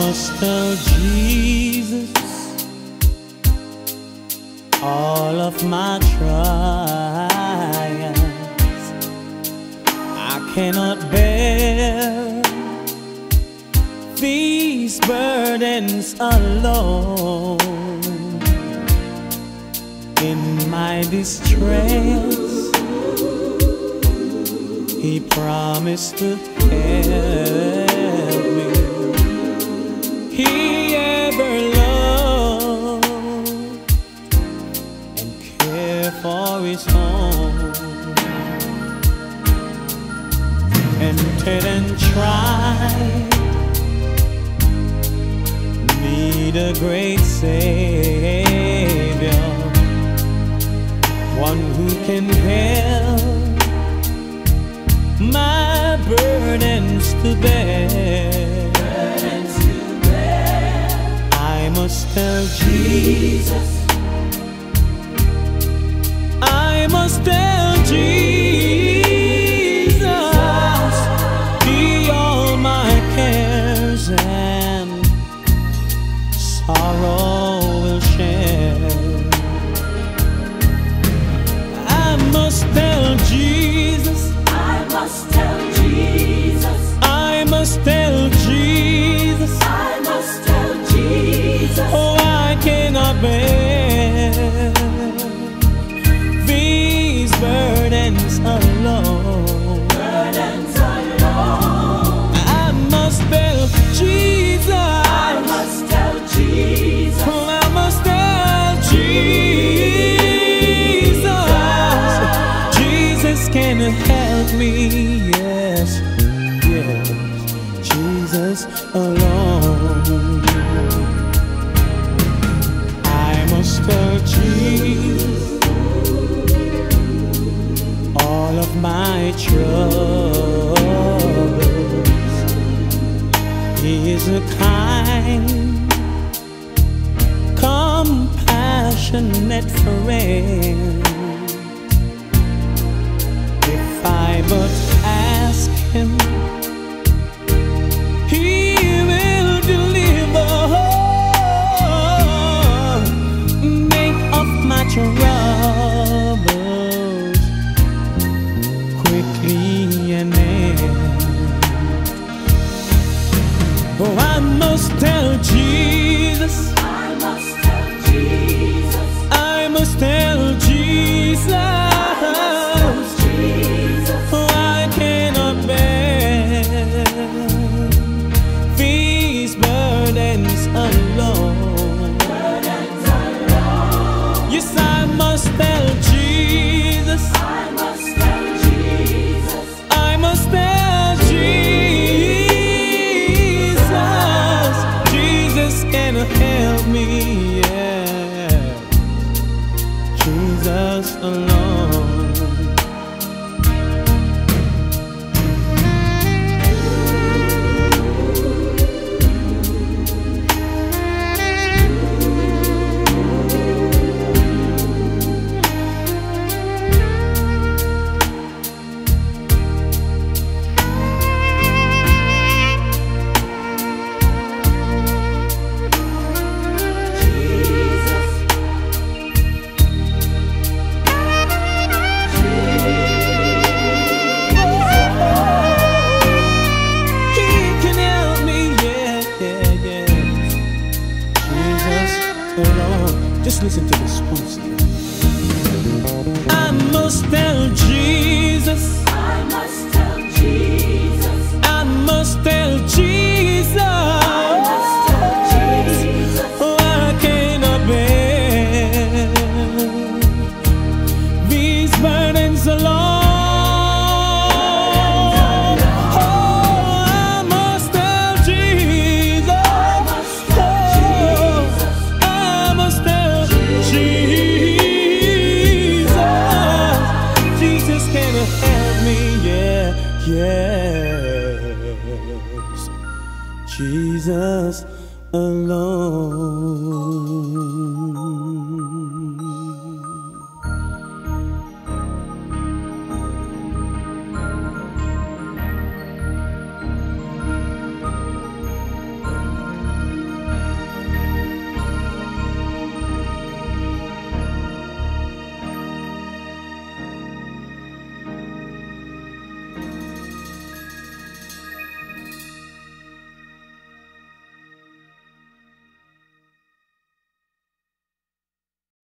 must tell Jesus all of my trials. I cannot bear these burdens alone. In my distress, He promised to care. need a great Savior, one who can help my burdens to bear. Burdens to bear. I must tell Jesus. us alone. I must achieve all of my troubles. He is a kind, compassionate friend. If I but must tell Jesus. I must tell Jesus. I must tell Jesus. Help me, yeah, yes. Jesus alone.